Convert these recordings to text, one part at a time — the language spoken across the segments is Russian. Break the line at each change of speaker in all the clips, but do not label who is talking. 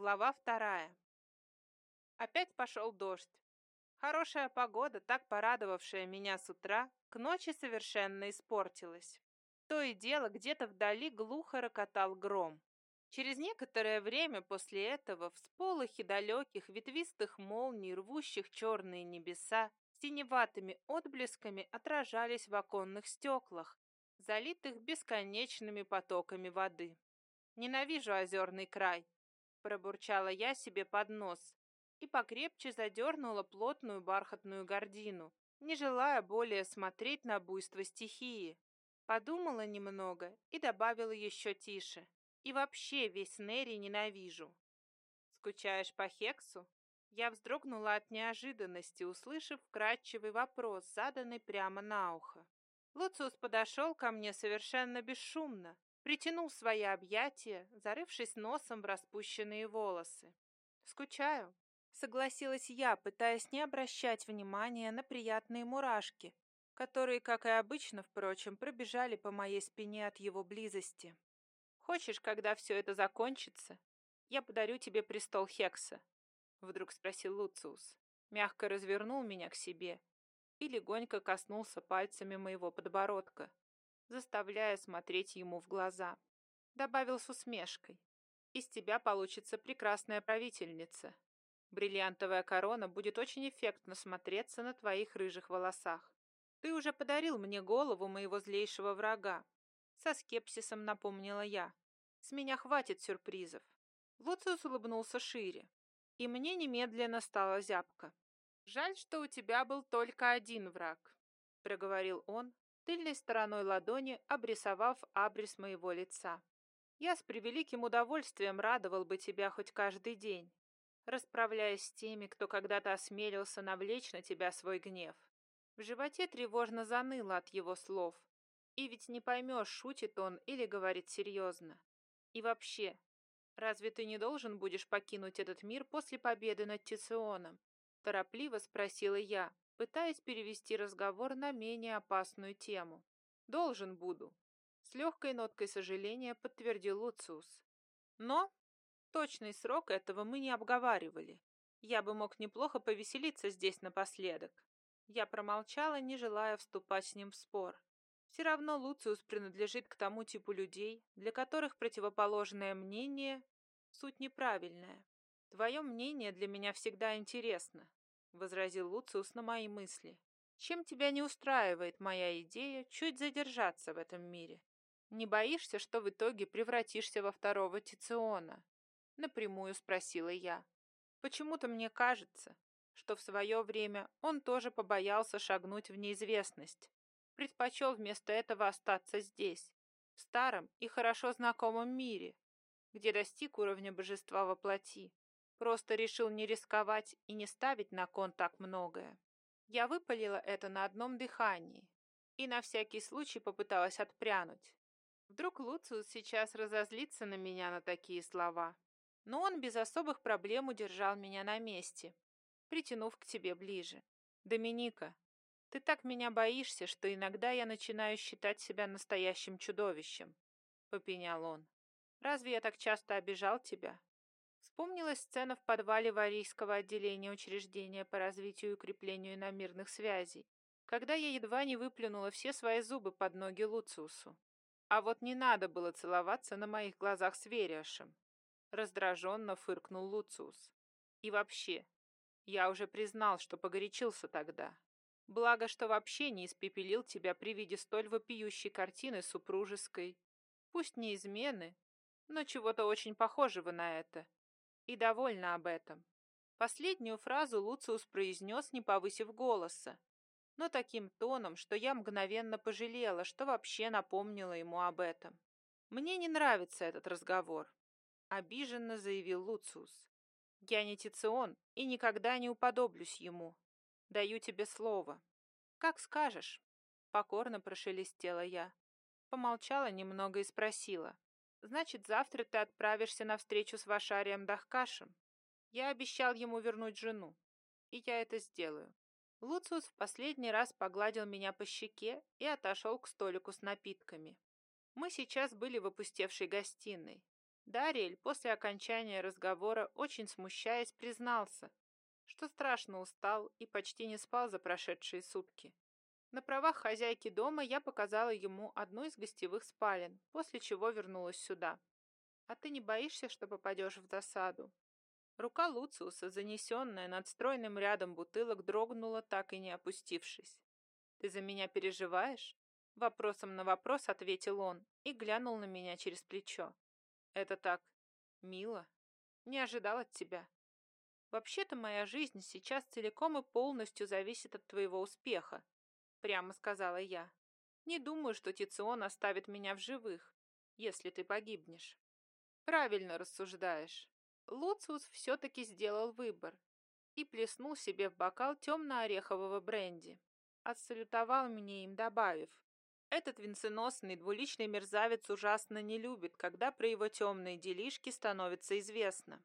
Глава вторая. Опять пошел дождь. Хорошая погода, так порадовавшая меня с утра, к ночи совершенно испортилась. То и дело, где-то вдали глухо рокотал гром. Через некоторое время после этого всполохи далеких ветвистых молний, рвущих черные небеса, синеватыми отблесками отражались в оконных стеклах, залитых бесконечными потоками воды. Ненавижу озерный край, Пробурчала я себе под нос и покрепче задернула плотную бархатную гордину, не желая более смотреть на буйство стихии. Подумала немного и добавила еще тише. И вообще весь Нерри ненавижу. Скучаешь по Хексу? Я вздрогнула от неожиданности, услышав вкрадчивый вопрос, заданный прямо на ухо. Луциус подошел ко мне совершенно бесшумно, притянул свои объятия, зарывшись носом в распущенные волосы. «Скучаю», — согласилась я, пытаясь не обращать внимания на приятные мурашки, которые, как и обычно, впрочем, пробежали по моей спине от его близости. «Хочешь, когда все это закончится, я подарю тебе престол Хекса?» — вдруг спросил Луциус. Мягко развернул меня к себе и легонько коснулся пальцами моего подбородка, заставляя смотреть ему в глаза. Добавил с усмешкой. «Из тебя получится прекрасная правительница. Бриллиантовая корона будет очень эффектно смотреться на твоих рыжих волосах. Ты уже подарил мне голову моего злейшего врага. Со скепсисом напомнила я. С меня хватит сюрпризов. Луциус улыбнулся шире, и мне немедленно стало зябко. «Жаль, что у тебя был только один враг», — проговорил он, тыльной стороной ладони обрисовав абрис моего лица. Я с превеликим удовольствием радовал бы тебя хоть каждый день, расправляясь с теми, кто когда-то осмелился навлечь на тебя свой гнев. В животе тревожно заныло от его слов. И ведь не поймешь, шутит он или говорит серьезно. И вообще, разве ты не должен будешь покинуть этот мир после победы над Тиционом? Торопливо спросила я, пытаясь перевести разговор на менее опасную тему. «Должен буду», — с легкой ноткой сожаления подтвердил Луциус. «Но точный срок этого мы не обговаривали. Я бы мог неплохо повеселиться здесь напоследок». Я промолчала, не желая вступать с ним в спор. Все равно Луциус принадлежит к тому типу людей, для которых противоположное мнение — суть неправильная. Твое мнение для меня всегда интересно, — возразил Луциус на мои мысли. «Чем тебя не устраивает моя идея чуть задержаться в этом мире? Не боишься, что в итоге превратишься во второго Тициона?» Напрямую спросила я. «Почему-то мне кажется, что в свое время он тоже побоялся шагнуть в неизвестность, предпочел вместо этого остаться здесь, в старом и хорошо знакомом мире, где достиг уровня божества во плоти. Просто решил не рисковать и не ставить на кон так многое. Я выпалила это на одном дыхании и на всякий случай попыталась отпрянуть. Вдруг Луциус сейчас разозлится на меня на такие слова. Но он без особых проблем удержал меня на месте, притянув к себе ближе. «Доминика, ты так меня боишься, что иногда я начинаю считать себя настоящим чудовищем», — попенял он. «Разве я так часто обижал тебя? Вспомнилась сцена в подвале Варийского отделения учреждения по развитию и укреплению иномирных связей, когда я едва не выплюнула все свои зубы под ноги Луциусу. А вот не надо было целоваться на моих глазах с Вериашем. Раздраженно фыркнул Луциус. И вообще, я уже признал, что погорячился тогда. Благо, что вообще не испепелил тебя при виде столь вопиющей картины супружеской. Пусть не измены, но чего-то очень похожего на это и довольна об этом. Последнюю фразу Луциус произнес, не повысив голоса, но таким тоном, что я мгновенно пожалела, что вообще напомнила ему об этом. «Мне не нравится этот разговор», — обиженно заявил Луциус. «Я не Тицион и никогда не уподоблюсь ему. Даю тебе слово». «Как скажешь», — покорно прошелестела я. Помолчала немного и спросила. Значит, завтра ты отправишься на встречу с Вашарием Дахкашем. Я обещал ему вернуть жену, и я это сделаю. Луциус в последний раз погладил меня по щеке и отошел к столику с напитками. Мы сейчас были в опустевшей гостиной. Дариэль после окончания разговора, очень смущаясь, признался, что страшно устал и почти не спал за прошедшие сутки. На правах хозяйки дома я показала ему одну из гостевых спален, после чего вернулась сюда. «А ты не боишься, что попадешь в засаду?» Рука Луциуса, занесенная над стройным рядом бутылок, дрогнула, так и не опустившись. «Ты за меня переживаешь?» Вопросом на вопрос ответил он и глянул на меня через плечо. «Это так мило. Не ожидал от тебя. Вообще-то моя жизнь сейчас целиком и полностью зависит от твоего успеха, прямо сказала я. Не думаю, что Тицион оставит меня в живых, если ты погибнешь. Правильно рассуждаешь. Луциус все-таки сделал выбор и плеснул себе в бокал темно-орехового бренди. Отсалютовал мне им, добавив. Этот венценосный двуличный мерзавец ужасно не любит, когда про его темные делишки становится известно.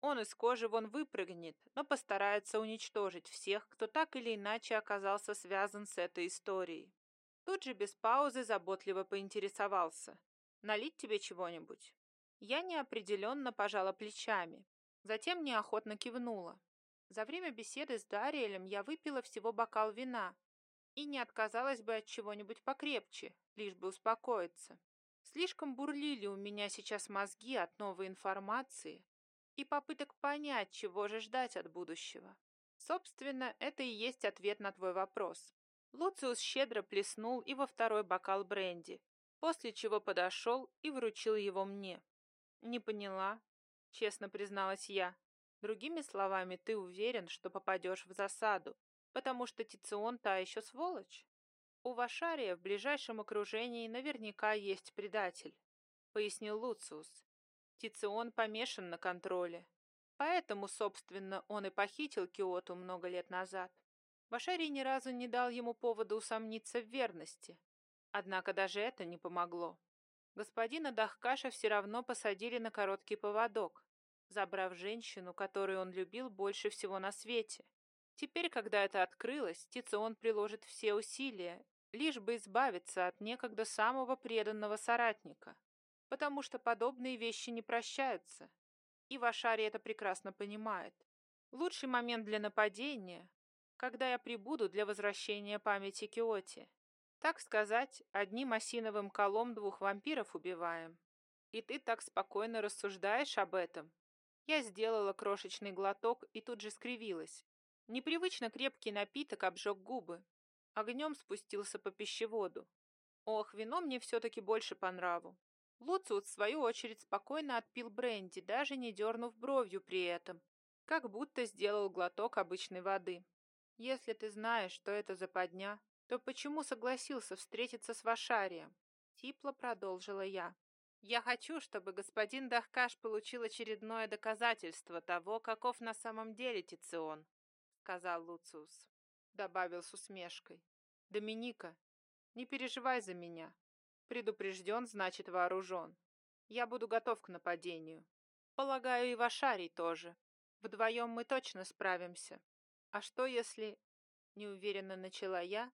Он из кожи вон выпрыгнет, но постарается уничтожить всех, кто так или иначе оказался связан с этой историей. Тут же без паузы заботливо поинтересовался. «Налить тебе чего-нибудь?» Я неопределенно пожала плечами, затем неохотно кивнула. За время беседы с Дариэлем я выпила всего бокал вина и не отказалась бы от чего-нибудь покрепче, лишь бы успокоиться. Слишком бурлили у меня сейчас мозги от новой информации, и попыток понять, чего же ждать от будущего. Собственно, это и есть ответ на твой вопрос. Луциус щедро плеснул и во второй бокал бренди, после чего подошел и вручил его мне. «Не поняла», — честно призналась я. «Другими словами, ты уверен, что попадешь в засаду, потому что Тицион та еще сволочь? У Вашария в ближайшем окружении наверняка есть предатель», — пояснил Луциус. Тицион помешан на контроле. Поэтому, собственно, он и похитил Киоту много лет назад. Башарий ни разу не дал ему повода усомниться в верности. Однако даже это не помогло. Господина Дахкаша все равно посадили на короткий поводок, забрав женщину, которую он любил больше всего на свете. Теперь, когда это открылось, Тицион приложит все усилия, лишь бы избавиться от некогда самого преданного соратника потому что подобные вещи не прощаются. И Вашари это прекрасно понимает. Лучший момент для нападения, когда я прибуду для возвращения памяти Киоти. Так сказать, одним осиновым колом двух вампиров убиваем. И ты так спокойно рассуждаешь об этом. Я сделала крошечный глоток и тут же скривилась. Непривычно крепкий напиток обжег губы. Огнем спустился по пищеводу. Ох, вино мне все-таки больше по нраву. Луциус, в свою очередь, спокойно отпил бренди, даже не дернув бровью при этом, как будто сделал глоток обычной воды. «Если ты знаешь, что это за подня, то почему согласился встретиться с Вашарием?» Типло продолжила я. «Я хочу, чтобы господин Дахкаш получил очередное доказательство того, каков на самом деле Тицион», сказал Луциус. Добавил с усмешкой. «Доминика, не переживай за меня. Предупрежден, значит вооружен. Я буду готов к нападению. Полагаю, и Вашарий тоже. Вдвоем мы точно справимся. А что если... Неуверенно начала я,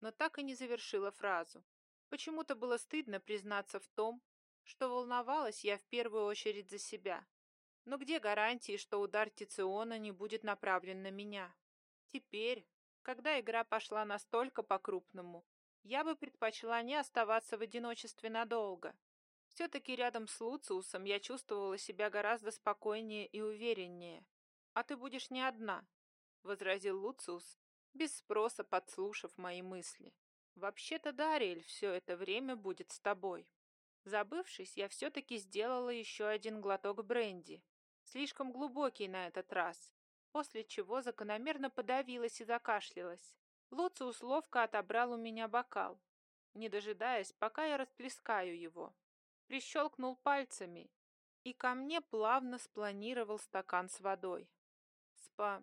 но так и не завершила фразу. Почему-то было стыдно признаться в том, что волновалась я в первую очередь за себя. Но где гарантии, что удар Тициона не будет направлен на меня? Теперь, когда игра пошла настолько по-крупному, я бы предпочла не оставаться в одиночестве надолго. Все-таки рядом с Луциусом я чувствовала себя гораздо спокойнее и увереннее. «А ты будешь не одна», — возразил Луциус, без спроса подслушав мои мысли. «Вообще-то Дариэль все это время будет с тобой». Забывшись, я все-таки сделала еще один глоток бренди, слишком глубокий на этот раз, после чего закономерно подавилась и закашлялась. Луциус ловко отобрал у меня бокал, не дожидаясь, пока я расплескаю его. Прищелкнул пальцами, и ко мне плавно спланировал стакан с водой. «Спа...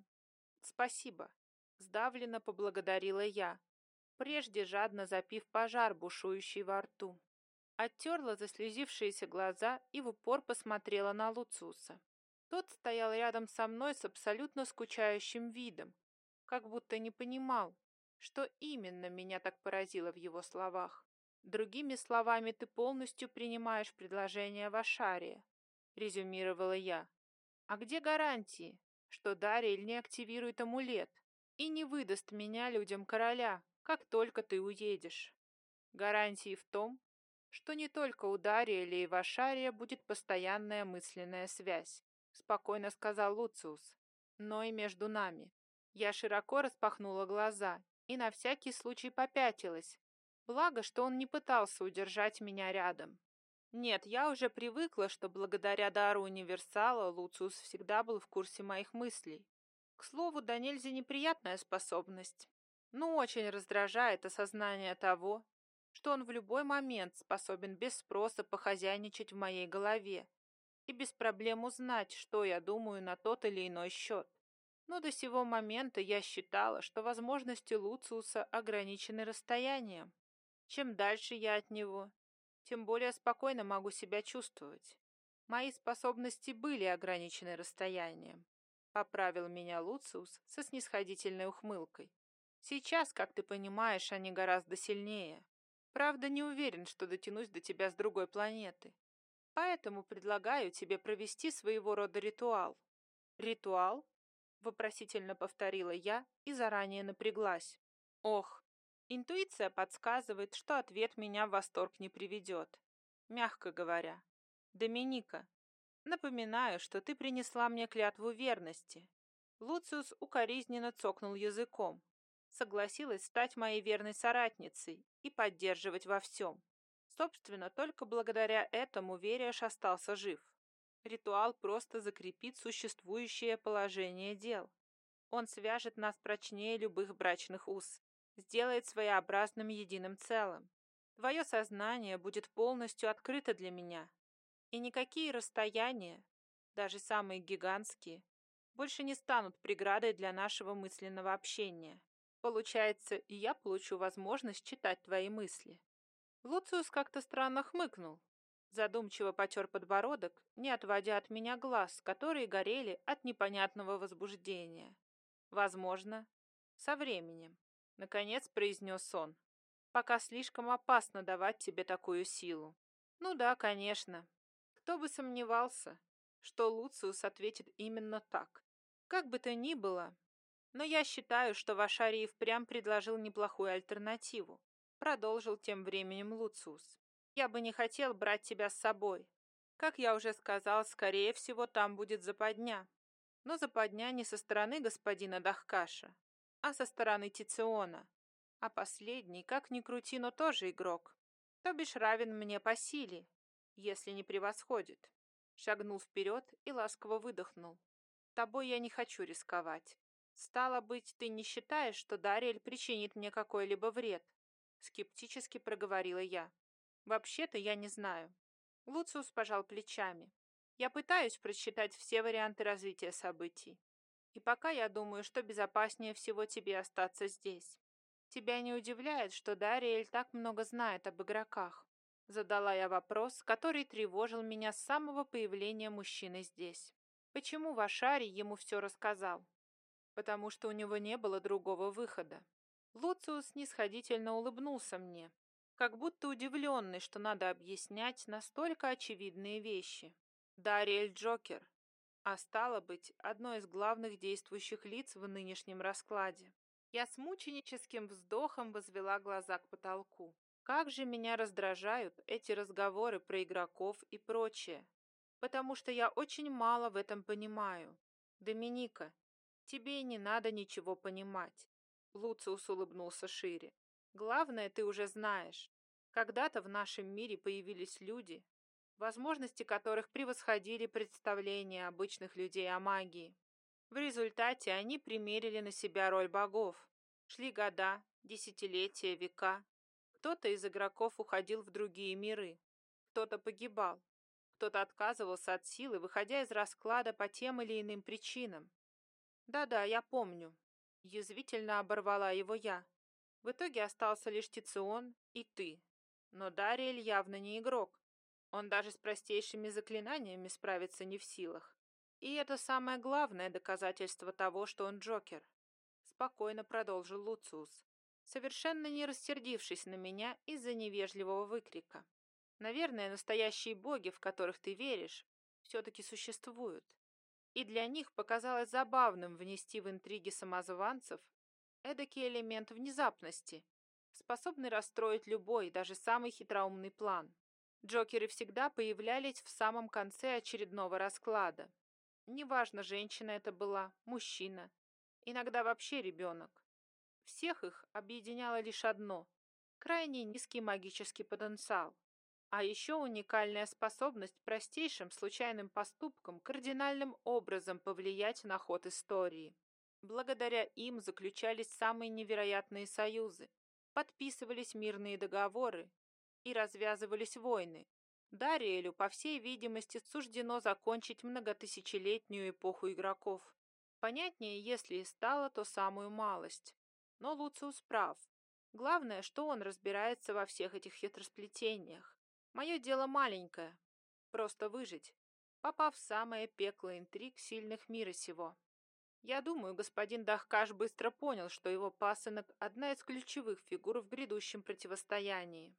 спасибо», — сдавленно поблагодарила я, прежде жадно запив пожар, бушующий во рту. Оттерла заслезившиеся глаза и в упор посмотрела на Луцуса. Тот стоял рядом со мной с абсолютно скучающим видом, как будто не понимал, что именно меня так поразило в его словах? Другими словами, ты полностью принимаешь предложение Вашария. — резюмировала я. «А где гарантии, что Дариэль не активирует амулет и не выдаст меня людям короля, как только ты уедешь?» Гарантии в том, что не только у Дариэля и Вашария будет постоянная мысленная связь, спокойно сказал Луциус, но и между нами. Я широко распахнула глаза и на всякий случай попятилась. Благо, что он не пытался удержать меня рядом. Нет, я уже привыкла, что благодаря дару универсала Луциус всегда был в курсе моих мыслей. К слову, да нельзя неприятная способность. Ну, очень раздражает осознание того, что он в любой момент способен без спроса похозяйничать в моей голове и без проблем узнать, что я думаю на тот или иной счет. Но до сего момента я считала, что возможности Луциуса ограничены расстоянием. Чем дальше я от него, тем более спокойно могу себя чувствовать. Мои способности были ограничены расстоянием. Поправил меня Луциус со снисходительной ухмылкой. Сейчас, как ты понимаешь, они гораздо сильнее. Правда, не уверен, что дотянусь до тебя с другой планеты. Поэтому предлагаю тебе провести своего рода ритуал. Ритуал? Вопросительно повторила я и заранее напряглась. Ох, Интуиция подсказывает, что ответ меня в восторг не приведет. Мягко говоря. Доминика, напоминаю, что ты принесла мне клятву верности. Луциус укоризненно цокнул языком. Согласилась стать моей верной соратницей и поддерживать во всем. Собственно, только благодаря этому Вериаш остался жив. Ритуал просто закрепит существующее положение дел. Он свяжет нас прочнее любых брачных уз сделает своеобразным единым целым. Твое сознание будет полностью открыто для меня, и никакие расстояния, даже самые гигантские, больше не станут преградой для нашего мысленного общения. Получается, и я получу возможность читать твои мысли. Луциус как-то странно хмыкнул, задумчиво потер подбородок, не отводя от меня глаз, которые горели от непонятного возбуждения. Возможно, со временем. Наконец произнес он. Пока слишком опасно давать тебе такую силу. Ну да, конечно. Кто бы сомневался, что Луциус ответит именно так. Как бы то ни было, но я считаю, что Вашарий впрямь предложил неплохую альтернативу. Продолжил тем временем Луциус. Я бы не хотел брать тебя с собой. Как я уже сказал, скорее всего, там будет западня. Но западня не со стороны господина Дахкаша, а со стороны Тициона. А последний, как ни крути, но тоже игрок. То бишь равен мне по силе, если не превосходит. Шагнул вперед и ласково выдохнул. Тобой я не хочу рисковать. Стало быть, ты не считаешь, что Дариэль причинит мне какой-либо вред? Скептически проговорила я. Вообще-то я не знаю. Луциус пожал плечами. Я пытаюсь просчитать все варианты развития событий. И пока я думаю, что безопаснее всего тебе остаться здесь. Тебя не удивляет, что Дариэль так много знает об игроках? Задала я вопрос, который тревожил меня с самого появления мужчины здесь. Почему Вашари ему все рассказал? Потому что у него не было другого выхода. Луциус снисходительно улыбнулся мне, как будто удивленный, что надо объяснять настолько очевидные вещи. Дариэль Джокер, а стало быть, одно из главных действующих лиц в нынешнем раскладе. Я с мученическим вздохом возвела глаза к потолку. Как же меня раздражают эти разговоры про игроков и прочее, потому что я очень мало в этом понимаю. Доминика, тебе не надо ничего понимать. Луциус улыбнулся шире. Главное, ты уже знаешь. Когда-то в нашем мире появились люди, возможности которых превосходили представления обычных людей о магии. В результате они примерили на себя роль богов. Шли года, десятилетия, века. Кто-то из игроков уходил в другие миры, кто-то погибал, кто-то отказывался от силы, выходя из расклада по тем или иным причинам. «Да-да, я помню», — язвительно оборвала его я. В итоге остался лишь Тицион и ты. Но Дариэль явно не игрок. Он даже с простейшими заклинаниями справиться не в силах. И это самое главное доказательство того, что он Джокер. Спокойно продолжил Луциус, совершенно не рассердившись на меня из-за невежливого выкрика. Наверное, настоящие боги, в которых ты веришь, все-таки существуют. И для них показалось забавным внести в интриги самозванцев эдакий элемент внезапности, способный расстроить любой, даже самый хитроумный план. Джокеры всегда появлялись в самом конце очередного расклада. Неважно, женщина это была, мужчина, иногда вообще ребенок. Всех их объединяло лишь одно – крайне низкий магический потенциал. А еще уникальная способность простейшим случайным поступкам кардинальным образом повлиять на ход истории. Благодаря им заключались самые невероятные союзы, подписывались мирные договоры и развязывались войны. Дариэлю, по всей видимости, суждено закончить многотысячелетнюю эпоху игроков. Понятнее, если и стало, то самую малость. Но Луциус прав. Главное, что он разбирается во всех этих хитросплетениях. Мое дело маленькое. Просто выжить, попав в самое пекло интриг сильных мира сего. Я думаю, господин Дахкаш быстро понял, что его пасынок – одна из ключевых фигур в грядущем противостоянии.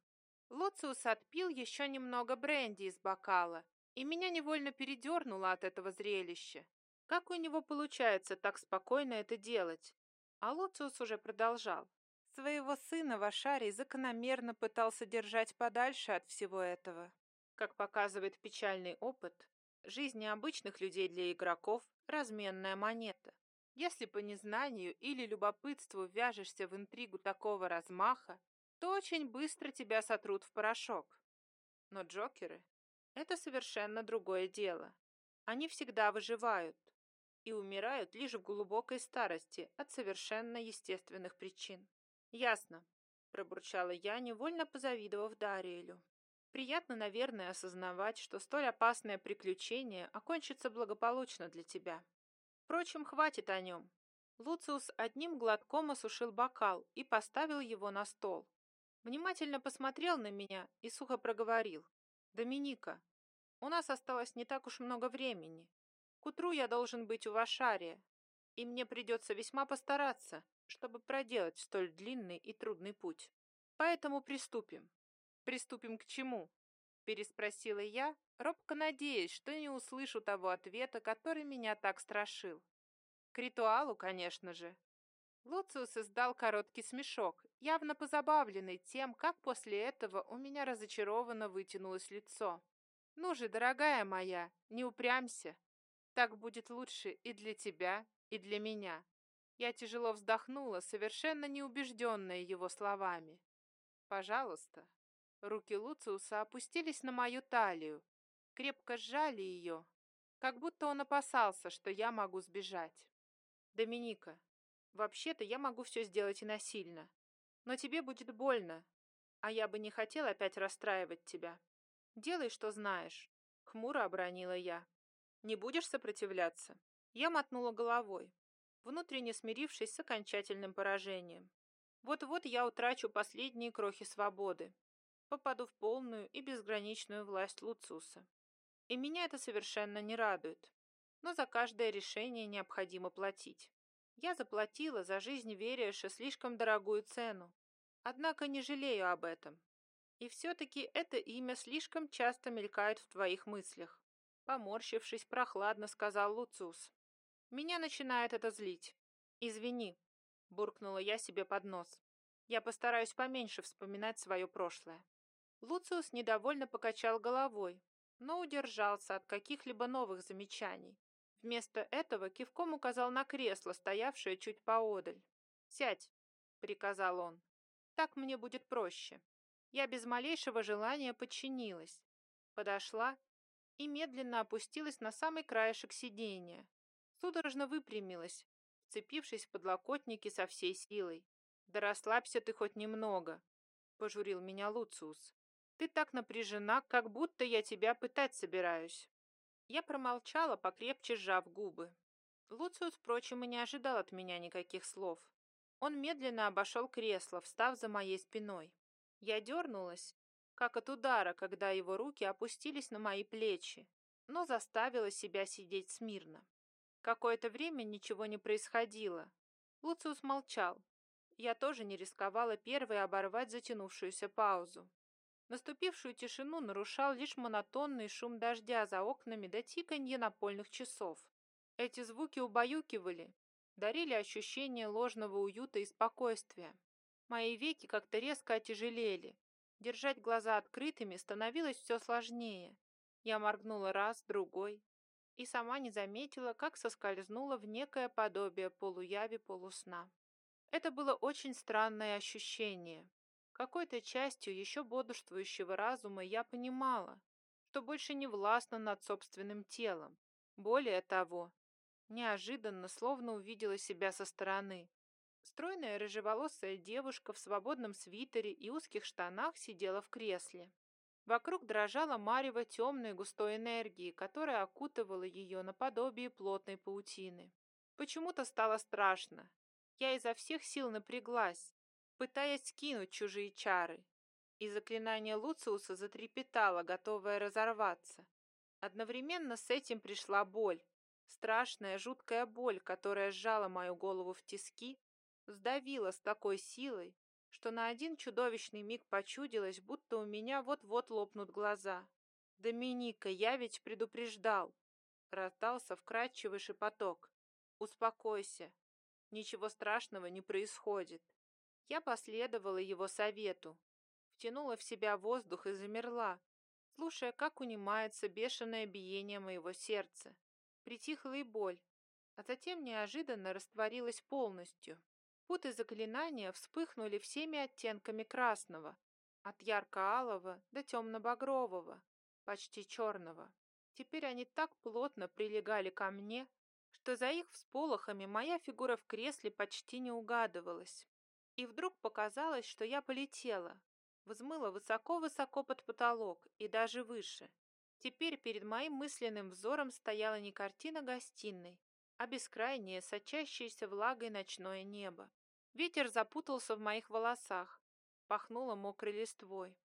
Луциус отпил еще немного бренди из бокала, и меня невольно передернуло от этого зрелища. Как у него получается так спокойно это делать? А Луциус уже продолжал. Своего сына Вашарий закономерно пытался держать подальше от всего этого. Как показывает печальный опыт, жизнь необычных людей для игроков – разменная монета. Если по незнанию или любопытству вяжешься в интригу такого размаха, то очень быстро тебя сотрут в порошок. Но Джокеры – это совершенно другое дело. Они всегда выживают и умирают лишь в глубокой старости от совершенно естественных причин. «Ясно», – пробурчала я, невольно позавидовав Дариэлю. «Приятно, наверное, осознавать, что столь опасное приключение окончится благополучно для тебя. Впрочем, хватит о нем». Луциус одним глотком осушил бокал и поставил его на стол. Внимательно посмотрел на меня и сухо проговорил. «Доминика, у нас осталось не так уж много времени. К утру я должен быть у Вашария, и мне придется весьма постараться, чтобы проделать столь длинный и трудный путь. Поэтому приступим. Приступим к чему? Переспросила я, робко надеясь, что не услышу того ответа, который меня так страшил. К ритуалу, конечно же. Луциус издал короткий смешок, явно позабавленный тем, как после этого у меня разочарованно вытянулось лицо. «Ну же, дорогая моя, не упрямься. Так будет лучше и для тебя, и для меня. Я тяжело вздохнула, совершенно неубежденная его словами. «Пожалуйста». Руки Луциуса опустились на мою талию, крепко сжали ее, как будто он опасался, что я могу сбежать. «Доминика, вообще-то я могу все сделать и насильно, но тебе будет больно, а я бы не хотел опять расстраивать тебя. Делай, что знаешь», — хмуро обронила я. «Не будешь сопротивляться?» Я мотнула головой внутренне смирившись с окончательным поражением. Вот-вот я утрачу последние крохи свободы, попаду в полную и безграничную власть Луцуса. И меня это совершенно не радует. Но за каждое решение необходимо платить. Я заплатила за жизнь Вериэша слишком дорогую цену, однако не жалею об этом. И все-таки это имя слишком часто мелькает в твоих мыслях. Поморщившись, прохладно сказал Луцус. Меня начинает это злить. Извини, буркнула я себе под нос. Я постараюсь поменьше вспоминать свое прошлое. Луциус недовольно покачал головой, но удержался от каких-либо новых замечаний. Вместо этого кивком указал на кресло, стоявшее чуть поодаль. «Сядь», — приказал он. «Так мне будет проще». Я без малейшего желания подчинилась. Подошла и медленно опустилась на самый краешек сиденья, Судорожно выпрямилась, вцепившись в подлокотники со всей силой. «Да расслабься ты хоть немного», — пожурил меня Луциус. «Ты так напряжена, как будто я тебя пытать собираюсь». Я промолчала, покрепче сжав губы. Луциус, впрочем, и не ожидал от меня никаких слов. Он медленно обошел кресло, встав за моей спиной. Я дернулась, как от удара, когда его руки опустились на мои плечи, но заставила себя сидеть смирно. Какое-то время ничего не происходило. Луциус молчал. Я тоже не рисковала первой оборвать затянувшуюся паузу. Наступившую тишину нарушал лишь монотонный шум дождя за окнами до тиканье напольных часов. Эти звуки убаюкивали, дарили ощущение ложного уюта и спокойствия. Мои веки как-то резко отяжелели. Держать глаза открытыми становилось все сложнее. Я моргнула раз, другой, и сама не заметила, как соскользнула в некое подобие полуяви-полусна. Это было очень странное ощущение. Какой-то частью еще бодрствующего разума я понимала, что больше не властна над собственным телом. Более того, неожиданно словно увидела себя со стороны. Стройная рыжеволосая девушка в свободном свитере и узких штанах сидела в кресле. Вокруг дрожала марево темной густой энергии, которая окутывала ее наподобие плотной паутины. Почему-то стало страшно. Я изо всех сил напряглась, пытаясь скинуть чужие чары. И заклинание Луциуса затрепетало, готовое разорваться. Одновременно с этим пришла боль. Страшная, жуткая боль, которая сжала мою голову в тиски, сдавила с такой силой, что на один чудовищный миг почудилось, будто у меня вот-вот лопнут глаза. «Доминика, я ведь предупреждал!» Раздался вкрадчивый шепоток. «Успокойся. Ничего страшного не происходит». Я последовала его совету, втянула в себя воздух и замерла, слушая, как унимается бешеное биение моего сердца. Притихла и боль, а затем неожиданно растворилась полностью. Путы заклинания вспыхнули всеми оттенками красного, от ярко-алого до темно-багрового, почти черного. Теперь они так плотно прилегали ко мне, что за их всполохами моя фигура в кресле почти не угадывалась. И вдруг показалось, что я полетела, взмыла высоко-высоко под потолок и даже выше. Теперь перед моим мысленным взором стояла не картина гостиной, а бескрайнее, сочащееся влагой ночное небо. Ветер запутался в моих волосах, пахнуло мокрой листвой.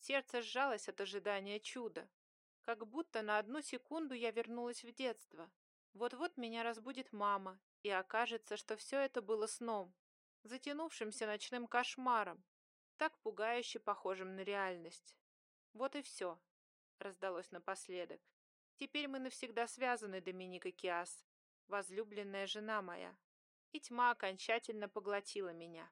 Сердце сжалось от ожидания чуда. Как будто на одну секунду я вернулась в детство. Вот-вот меня разбудит мама, и окажется, что все это было сном, затянувшимся ночным кошмаром, так пугающе похожим на реальность. Вот и все, раздалось напоследок. Теперь мы навсегда связаны, Доминика Киас возлюбленная жена моя, и тьма окончательно поглотила меня.